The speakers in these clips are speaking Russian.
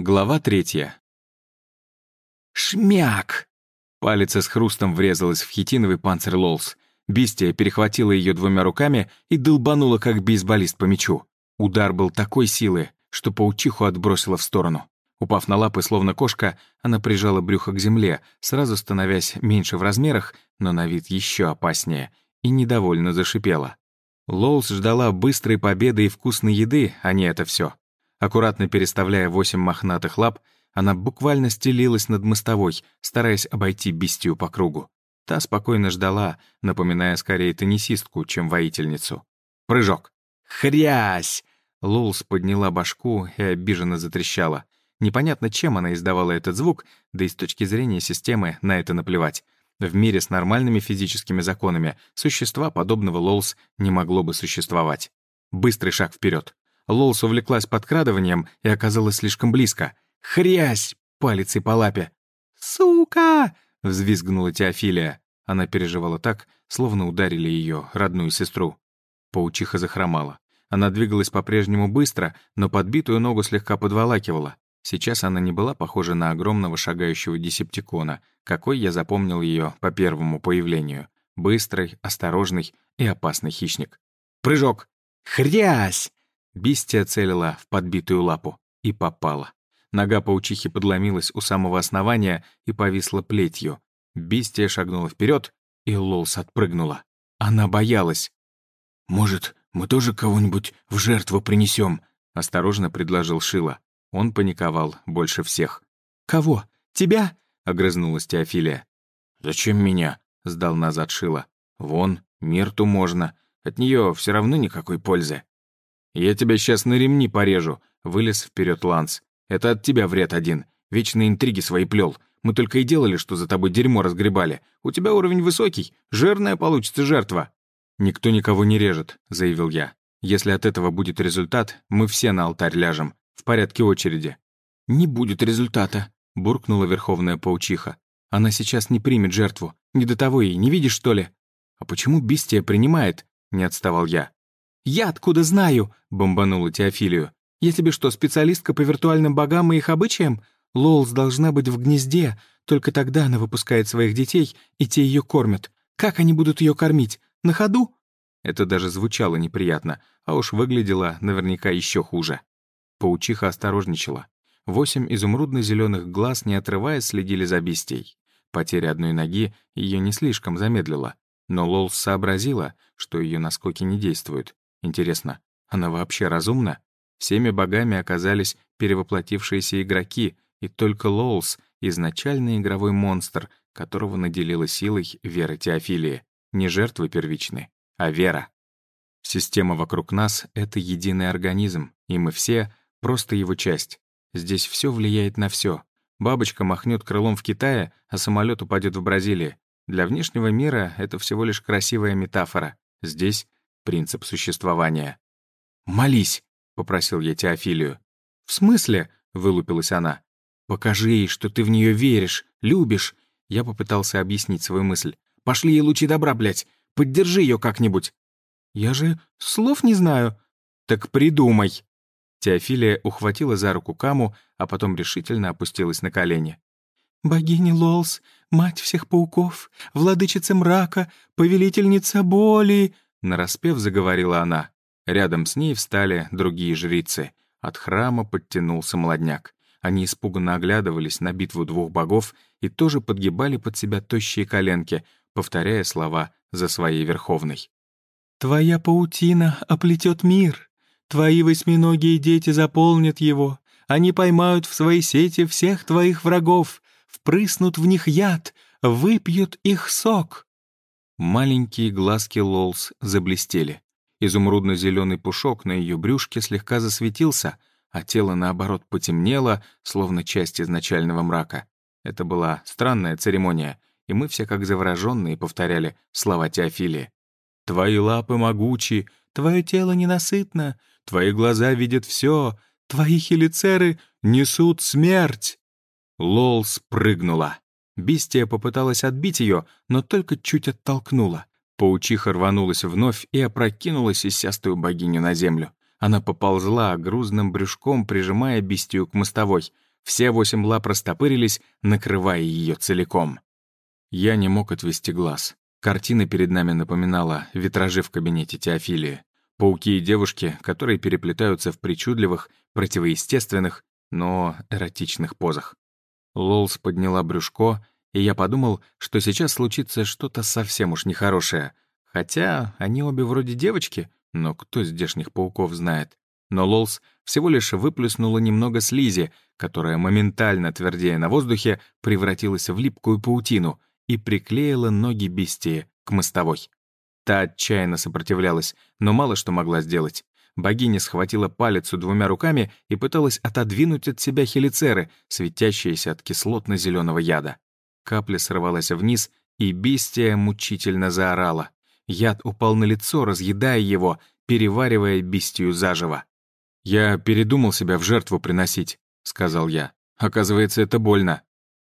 Глава третья. «Шмяк!» Палец с хрустом врезалась в хитиновый панцирь Лолс. Бестия перехватила ее двумя руками и долбанула, как бейсболист по мячу. Удар был такой силы, что паучиху отбросила в сторону. Упав на лапы, словно кошка, она прижала брюхо к земле, сразу становясь меньше в размерах, но на вид еще опаснее, и недовольно зашипела. Лолс ждала быстрой победы и вкусной еды, а не это все. Аккуратно переставляя восемь мохнатых лап, она буквально стелилась над мостовой, стараясь обойти бестию по кругу. Та спокойно ждала, напоминая скорее теннисистку, чем воительницу. Прыжок. «Хрясь!» Лулс подняла башку и обиженно затрещала. Непонятно, чем она издавала этот звук, да и с точки зрения системы на это наплевать. В мире с нормальными физическими законами существа подобного Лолс не могло бы существовать. Быстрый шаг вперед. Лолс увлеклась подкрадыванием и оказалась слишком близко. «Хрясь!» — палец по лапе. «Сука!» — взвизгнула Теофилия. Она переживала так, словно ударили ее, родную сестру. Паучиха захромала. Она двигалась по-прежнему быстро, но подбитую ногу слегка подволакивала. Сейчас она не была похожа на огромного шагающего десептикона, какой я запомнил ее по первому появлению. Быстрый, осторожный и опасный хищник. Прыжок! Хрясь! Бистия целила в подбитую лапу и попала. Нога паучихи подломилась у самого основания и повисла плетью. Бистия шагнула вперед, и Лолс отпрыгнула. Она боялась. «Может, мы тоже кого-нибудь в жертву принесем? осторожно предложил Шила. Он паниковал больше всех. «Кого? Тебя?» — огрызнулась Теофилия. «Зачем меня?» — сдал назад Шила. «Вон, Мирту можно. От нее все равно никакой пользы». «Я тебя сейчас на ремни порежу», — вылез вперед Ланс. «Это от тебя вред один. Вечные интриги свои плел. Мы только и делали, что за тобой дерьмо разгребали. У тебя уровень высокий, жирная получится жертва». «Никто никого не режет», — заявил я. «Если от этого будет результат, мы все на алтарь ляжем, в порядке очереди». «Не будет результата», — буркнула Верховная Паучиха. «Она сейчас не примет жертву. Не до того ей, не видишь, что ли?» «А почему Бестия принимает?» — не отставал я. «Я откуда знаю?» — бомбанула Теофилию. «Я тебе что, специалистка по виртуальным богам и их обычаям? Лолс должна быть в гнезде, только тогда она выпускает своих детей, и те ее кормят. Как они будут ее кормить? На ходу?» Это даже звучало неприятно, а уж выглядело наверняка еще хуже. Паучиха осторожничала. Восемь изумрудно-зеленых глаз, не отрываясь, следили за бестией. Потеря одной ноги ее не слишком замедлила, но Лолс сообразила, что ее наскоки не действуют. Интересно, она вообще разумна? Всеми богами оказались перевоплотившиеся игроки, и только Лоулс — изначальный игровой монстр, которого наделила силой вера Теофилии. Не жертвы первичны, а вера. Система вокруг нас — это единый организм, и мы все — просто его часть. Здесь все влияет на все. Бабочка махнет крылом в Китае, а самолет упадет в Бразилии. Для внешнего мира это всего лишь красивая метафора. Здесь принцип существования. «Молись», — попросил я Теофилию. «В смысле?» — вылупилась она. «Покажи ей, что ты в нее веришь, любишь». Я попытался объяснить свою мысль. «Пошли ей лучи добра, блядь. Поддержи ее как-нибудь». «Я же слов не знаю». «Так придумай». Теофилия ухватила за руку Каму, а потом решительно опустилась на колени. «Богиня Лолс, мать всех пауков, владычица мрака, повелительница боли», Нараспев заговорила она. Рядом с ней встали другие жрицы. От храма подтянулся молодняк. Они испуганно оглядывались на битву двух богов и тоже подгибали под себя тощие коленки, повторяя слова за своей верховной. «Твоя паутина оплетет мир. Твои восьминогие дети заполнят его. Они поймают в свои сети всех твоих врагов, впрыснут в них яд, выпьют их сок». Маленькие глазки Лолс заблестели. Изумрудно-зеленый пушок на ее брюшке слегка засветился, а тело, наоборот, потемнело, словно часть изначального мрака. Это была странная церемония, и мы все как завороженные повторяли слова Теофилии. «Твои лапы могучи, твое тело ненасытно, твои глаза видят все, твои хелицеры несут смерть!» Лол спрыгнула. Бестия попыталась отбить ее, но только чуть оттолкнула. Паучиха рванулась вновь и опрокинула сисястую богиню на землю. Она поползла грузным брюшком, прижимая бестию к мостовой. Все восемь лап растопырились, накрывая ее целиком. Я не мог отвести глаз. Картина перед нами напоминала витражи в кабинете Теофилии. Пауки и девушки, которые переплетаются в причудливых, противоестественных, но эротичных позах. Лолс подняла брюшко, и я подумал, что сейчас случится что-то совсем уж нехорошее. Хотя они обе вроде девочки, но кто здешних пауков знает. Но Лолс всего лишь выплюснула немного слизи, которая моментально, твердея на воздухе, превратилась в липкую паутину — и приклеила ноги бестии к мостовой. Та отчаянно сопротивлялась, но мало что могла сделать. Богиня схватила палицу двумя руками и пыталась отодвинуть от себя хелицеры, светящиеся от кислотно зеленого яда. Капля сорвалась вниз, и бестия мучительно заорала. Яд упал на лицо, разъедая его, переваривая бестию заживо. «Я передумал себя в жертву приносить», — сказал я. «Оказывается, это больно».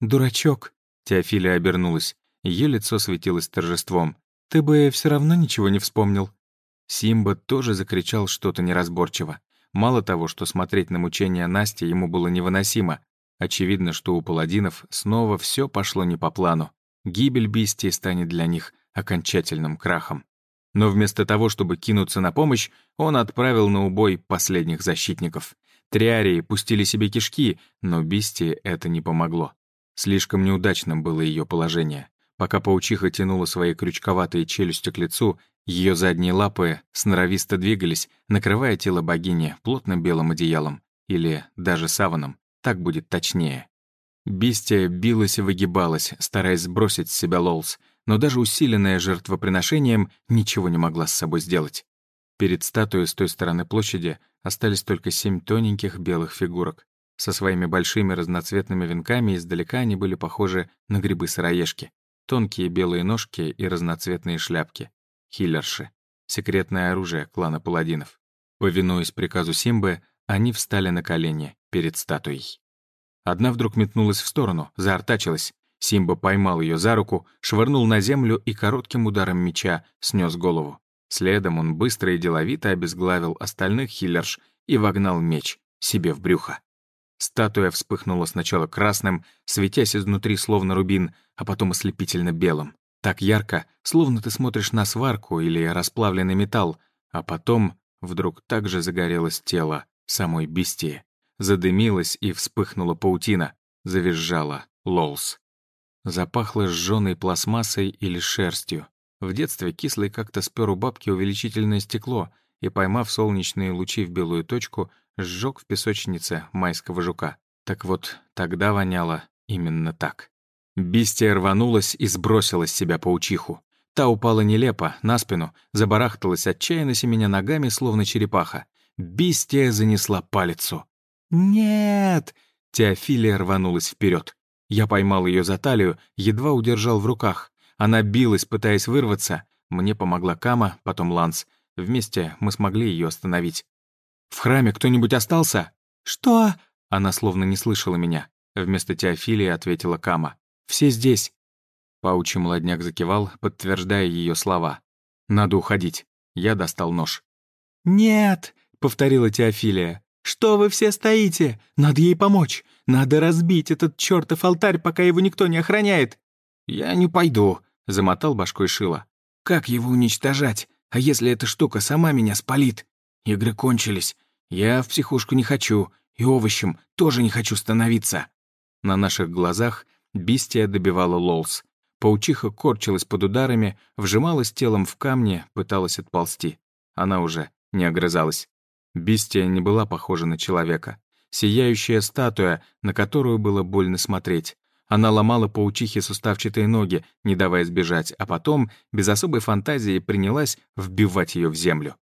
«Дурачок», Теофилия обернулась. Ее лицо светилось торжеством. «Ты бы все равно ничего не вспомнил». Симба тоже закричал что-то неразборчиво. Мало того, что смотреть на мучения Насти ему было невыносимо. Очевидно, что у паладинов снова все пошло не по плану. Гибель Бистии станет для них окончательным крахом. Но вместо того, чтобы кинуться на помощь, он отправил на убой последних защитников. Триарии пустили себе кишки, но Бистии это не помогло. Слишком неудачным было ее положение. Пока паучиха тянула свои крючковатые челюсти к лицу, ее задние лапы сноровисто двигались, накрывая тело богини плотным белым одеялом или даже саваном, так будет точнее. Бестия билась и выгибалась, стараясь сбросить с себя Лолс, но даже усиленная жертвоприношением ничего не могла с собой сделать. Перед статуей с той стороны площади остались только семь тоненьких белых фигурок. Со своими большими разноцветными венками издалека они были похожи на грибы-сыроежки. Тонкие белые ножки и разноцветные шляпки. Хиллерши. Секретное оружие клана паладинов. Повинуясь приказу Симбы, они встали на колени перед статуей. Одна вдруг метнулась в сторону, заортачилась. Симба поймал ее за руку, швырнул на землю и коротким ударом меча снес голову. Следом он быстро и деловито обезглавил остальных хиллерш и вогнал меч себе в брюхо. Статуя вспыхнула сначала красным, светясь изнутри словно рубин, а потом ослепительно белым. Так ярко, словно ты смотришь на сварку или расплавленный металл, а потом вдруг так же загорелось тело самой бестии. Задымилась и вспыхнула паутина, завизжала Лолс. Запахло сжёной пластмассой или шерстью. В детстве кислый как-то спер у бабки увеличительное стекло и, поймав солнечные лучи в белую точку, сжег в песочнице майского жука. Так вот, тогда воняло именно так. Бестия рванулась и сбросила с себя паучиху. Та упала нелепо, на спину, забарахталась отчаянно меня ногами, словно черепаха. Бестия занесла палицу. «Нет!» Теофилия рванулась вперед. Я поймал ее за талию, едва удержал в руках. Она билась, пытаясь вырваться. Мне помогла Кама, потом Ланс. Вместе мы смогли ее остановить. «В храме кто-нибудь остался?» «Что?» Она словно не слышала меня. Вместо Теофилии ответила Кама. «Все здесь». Паучий молодняк закивал, подтверждая ее слова. «Надо уходить». Я достал нож. «Нет», — повторила Теофилия. «Что вы все стоите? Надо ей помочь. Надо разбить этот чертов алтарь, пока его никто не охраняет». «Я не пойду», — замотал башкой Шила. «Как его уничтожать? А если эта штука сама меня спалит?» Игры кончились. Я в психушку не хочу, и овощем тоже не хочу становиться. На наших глазах бестия добивала Лолс. Паучиха корчилась под ударами, вжималась телом в камни, пыталась отползти. Она уже не огрызалась. Бестия не была похожа на человека. Сияющая статуя, на которую было больно смотреть. Она ломала паучихе суставчатые ноги, не давая сбежать, а потом, без особой фантазии, принялась вбивать ее в землю.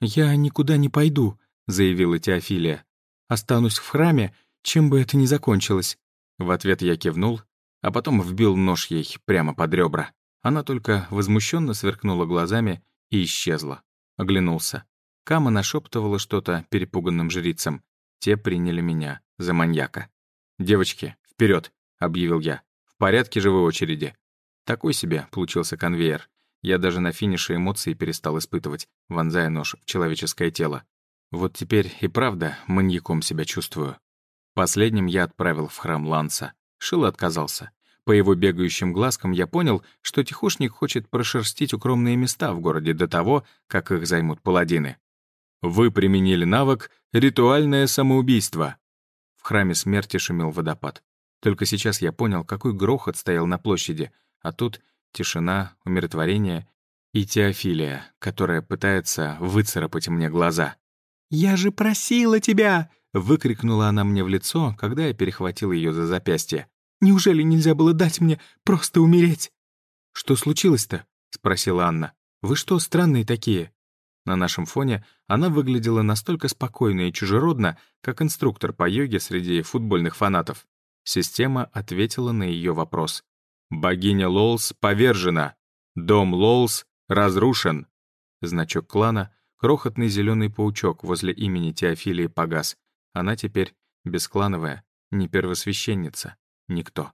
«Я никуда не пойду», — заявила Теофилия. «Останусь в храме, чем бы это ни закончилось». В ответ я кивнул, а потом вбил нож ей прямо под ребра. Она только возмущенно сверкнула глазами и исчезла. Оглянулся. Кама нашептывала что-то перепуганным жрицам. Те приняли меня за маньяка. «Девочки, вперед! объявил я. «В порядке же вы очереди». Такой себе получился конвейер. Я даже на финише эмоции перестал испытывать, вонзая нож в человеческое тело. Вот теперь и правда маньяком себя чувствую. Последним я отправил в храм Ланса. Шил отказался. По его бегающим глазкам я понял, что тихушник хочет прошерстить укромные места в городе до того, как их займут паладины. Вы применили навык «Ритуальное самоубийство». В храме смерти шумел водопад. Только сейчас я понял, какой грохот стоял на площади, а тут тишина, умиротворение и Теофилия, которая пытается выцарапать мне глаза. «Я же просила тебя!» — выкрикнула она мне в лицо, когда я перехватил ее за запястье. «Неужели нельзя было дать мне просто умереть?» «Что случилось-то?» — спросила Анна. «Вы что, странные такие?» На нашем фоне она выглядела настолько спокойно и чужеродно, как инструктор по йоге среди футбольных фанатов. Система ответила на ее вопрос. «Богиня Лолс повержена. Дом Лолс разрушен». Значок клана, крохотный зеленый паучок возле имени Теофилии погас. Она теперь бесклановая, не первосвященница, никто.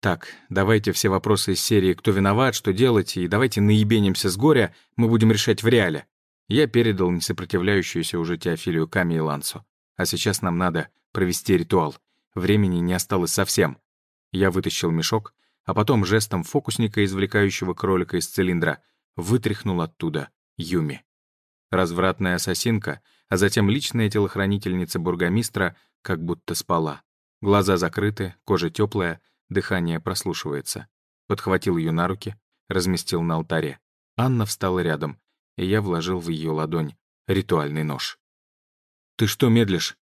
Так, давайте все вопросы из серии «Кто виноват?», «Что делать?» и давайте наебенимся с горя, мы будем решать в реале. Я передал несопротивляющуюся уже Теофилию Ками и Лансу. А сейчас нам надо провести ритуал. Времени не осталось совсем. Я вытащил мешок, а потом жестом фокусника, извлекающего кролика из цилиндра, вытряхнул оттуда Юми. Развратная ассасинка, а затем личная телохранительница бургомистра как будто спала. Глаза закрыты, кожа теплая, дыхание прослушивается. Подхватил ее на руки, разместил на алтаре. Анна встала рядом, и я вложил в ее ладонь ритуальный нож. «Ты что медлишь?»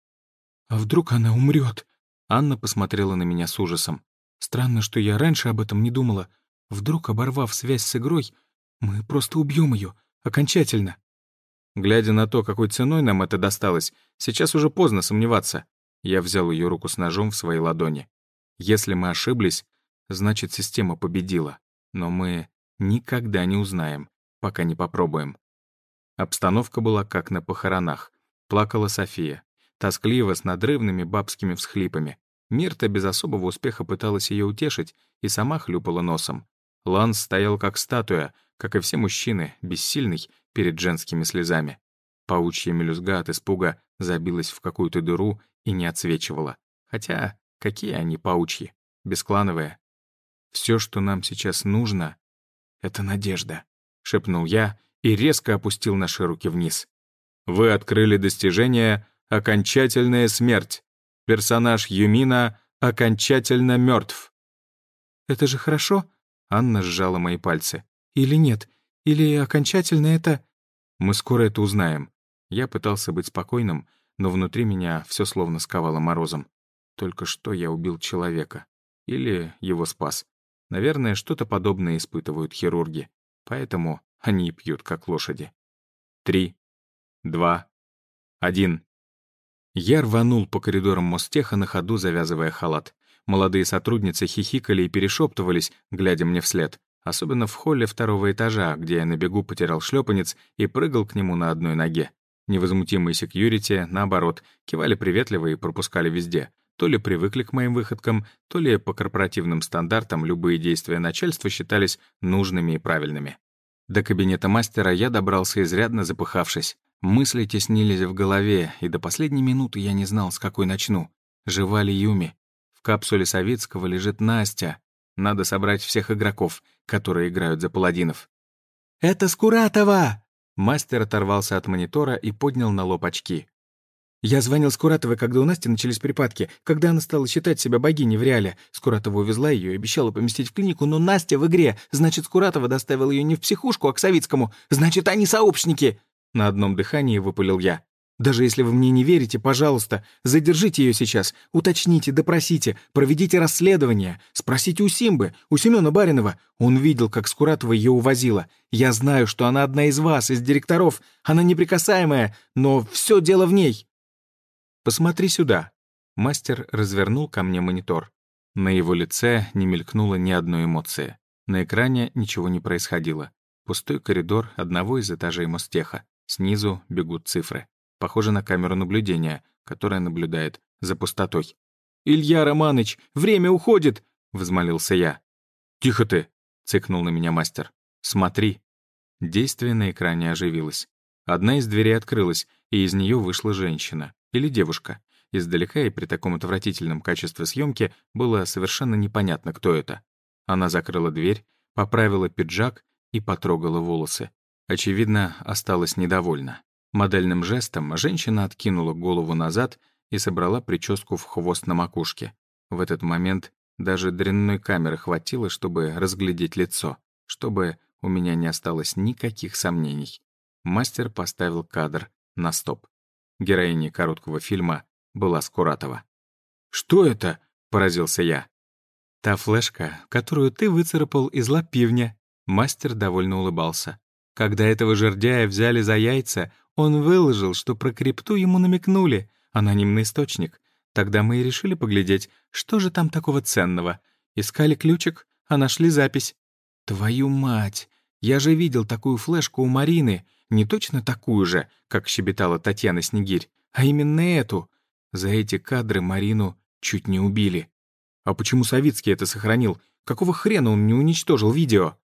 «А вдруг она умрет? Анна посмотрела на меня с ужасом. «Странно, что я раньше об этом не думала. Вдруг, оборвав связь с игрой, мы просто убьем ее окончательно». Глядя на то, какой ценой нам это досталось, сейчас уже поздно сомневаться. Я взял ее руку с ножом в своей ладони. Если мы ошиблись, значит, система победила. Но мы никогда не узнаем, пока не попробуем. Обстановка была как на похоронах. Плакала София. Тоскливо, с надрывными бабскими всхлипами. Мирта без особого успеха пыталась ее утешить и сама хлюпала носом. Ланс стоял как статуя, как и все мужчины, бессильный перед женскими слезами. Паучья мелюзга от испуга забилась в какую-то дыру и не отсвечивала. Хотя, какие они паучьи, бесклановые. Все, что нам сейчас нужно, — это надежда», — шепнул я и резко опустил наши руки вниз. «Вы открыли достижение «Окончательная смерть». Персонаж Юмина окончательно мертв. «Это же хорошо?» — Анна сжала мои пальцы. «Или нет? Или окончательно это...» «Мы скоро это узнаем». Я пытался быть спокойным, но внутри меня все словно сковало морозом. Только что я убил человека. Или его спас. Наверное, что-то подобное испытывают хирурги. Поэтому они и пьют, как лошади. Три, два, один. Я рванул по коридорам Мостеха на ходу, завязывая халат. Молодые сотрудницы хихикали и перешептывались, глядя мне вслед. Особенно в холле второго этажа, где я на бегу потерял шлепанец и прыгал к нему на одной ноге. Невозмутимые секьюрити, наоборот, кивали приветливо и пропускали везде. То ли привыкли к моим выходкам, то ли по корпоративным стандартам любые действия начальства считались нужными и правильными. До кабинета мастера я добрался изрядно запыхавшись. Мысли теснились в голове, и до последней минуты я не знал, с какой начну. Жива ли Юми? В капсуле Савицкого лежит Настя. Надо собрать всех игроков, которые играют за паладинов. «Это Скуратова!» Мастер оторвался от монитора и поднял на лоб очки. «Я звонил Скуратовой, когда у Насти начались припадки, когда она стала считать себя богиней в реале. Скуратова увезла ее и обещала поместить в клинику, но Настя в игре. Значит, Скуратова доставила ее не в психушку, а к Савицкому. Значит, они сообщники!» На одном дыхании выпалил я. «Даже если вы мне не верите, пожалуйста, задержите ее сейчас, уточните, допросите, проведите расследование, спросите у Симбы, у Семена Баринова. Он видел, как Скуратова ее увозила. Я знаю, что она одна из вас, из директоров, она неприкасаемая, но все дело в ней». «Посмотри сюда». Мастер развернул ко мне монитор. На его лице не мелькнуло ни одной эмоции. На экране ничего не происходило. Пустой коридор одного из этажей Мостеха. Снизу бегут цифры. Похоже на камеру наблюдения, которая наблюдает за пустотой. «Илья Романыч, время уходит!» — взмолился я. «Тихо ты!» — цыкнул на меня мастер. «Смотри!» Действие на экране оживилось. Одна из дверей открылась, и из нее вышла женщина. Или девушка. Издалека и при таком отвратительном качестве съемки было совершенно непонятно, кто это. Она закрыла дверь, поправила пиджак и потрогала волосы. Очевидно, осталась недовольна. Модельным жестом женщина откинула голову назад и собрала прическу в хвост на макушке. В этот момент даже дрянной камеры хватило, чтобы разглядеть лицо, чтобы у меня не осталось никаких сомнений. Мастер поставил кадр на стоп. Героиней короткого фильма была Скуратова. «Что это?» — поразился я. «Та флешка, которую ты выцарапал из лап пивня». Мастер довольно улыбался. Когда этого жердяя взяли за яйца, он выложил, что про крипту ему намекнули. Анонимный источник. Тогда мы и решили поглядеть, что же там такого ценного. Искали ключик, а нашли запись. Твою мать! Я же видел такую флешку у Марины. Не точно такую же, как щебетала Татьяна Снегирь, а именно эту. За эти кадры Марину чуть не убили. А почему Савицкий это сохранил? Какого хрена он не уничтожил видео?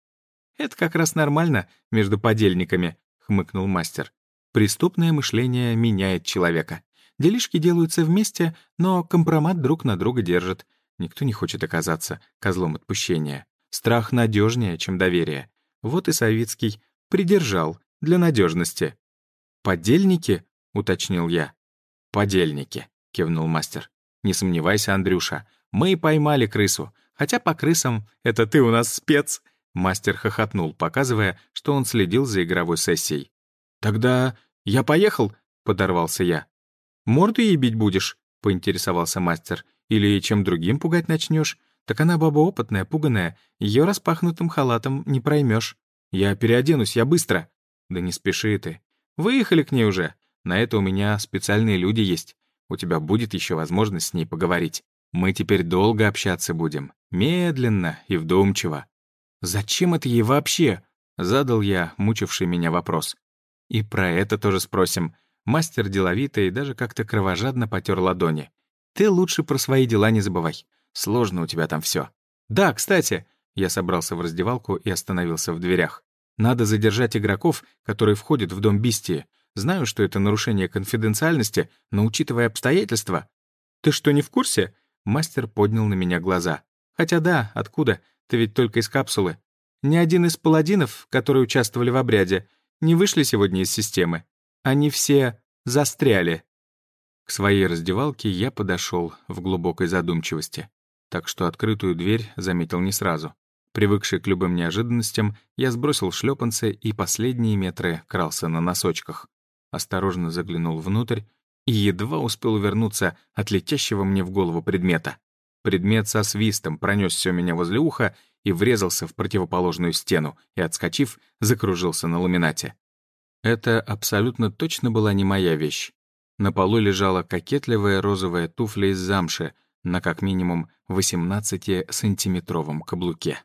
Это как раз нормально между подельниками, хмыкнул мастер. Преступное мышление меняет человека. Делишки делаются вместе, но компромат друг на друга держит. Никто не хочет оказаться козлом отпущения. Страх надежнее, чем доверие. Вот и Савицкий придержал для надежности. «Подельники?» — уточнил я. «Подельники», — кивнул мастер. «Не сомневайся, Андрюша, мы и поймали крысу. Хотя по крысам это ты у нас спец». Мастер хохотнул, показывая, что он следил за игровой сессией. «Тогда я поехал?» — подорвался я. «Морду ей бить будешь?» — поинтересовался мастер. «Или чем другим пугать начнешь? Так она баба опытная, пуганая, ее распахнутым халатом не проймешь. Я переоденусь, я быстро». «Да не спеши ты. Выехали к ней уже. На это у меня специальные люди есть. У тебя будет еще возможность с ней поговорить. Мы теперь долго общаться будем. Медленно и вдумчиво». «Зачем это ей вообще?» — задал я мучивший меня вопрос. «И про это тоже спросим». Мастер деловитый даже как-то кровожадно потер ладони. «Ты лучше про свои дела не забывай. Сложно у тебя там все. Да, кстати...» Я собрался в раздевалку и остановился в дверях. Надо задержать игроков, которые входят в дом Бистии. Знаю, что это нарушение конфиденциальности, но учитывая обстоятельства... Ты что, не в курсе? Мастер поднял на меня глаза. Хотя да, откуда? Ты ведь только из капсулы. Ни один из паладинов, которые участвовали в обряде, не вышли сегодня из системы. Они все застряли. К своей раздевалке я подошел в глубокой задумчивости, так что открытую дверь заметил не сразу. Привыкший к любым неожиданностям, я сбросил шлепанцы и последние метры крался на носочках. Осторожно заглянул внутрь и едва успел увернуться от летящего мне в голову предмета. Предмет со свистом пронесся у меня возле уха и врезался в противоположную стену и, отскочив, закружился на ламинате. Это абсолютно точно была не моя вещь. На полу лежала кокетливая розовая туфля из замши на как минимум 18-сантиметровом каблуке.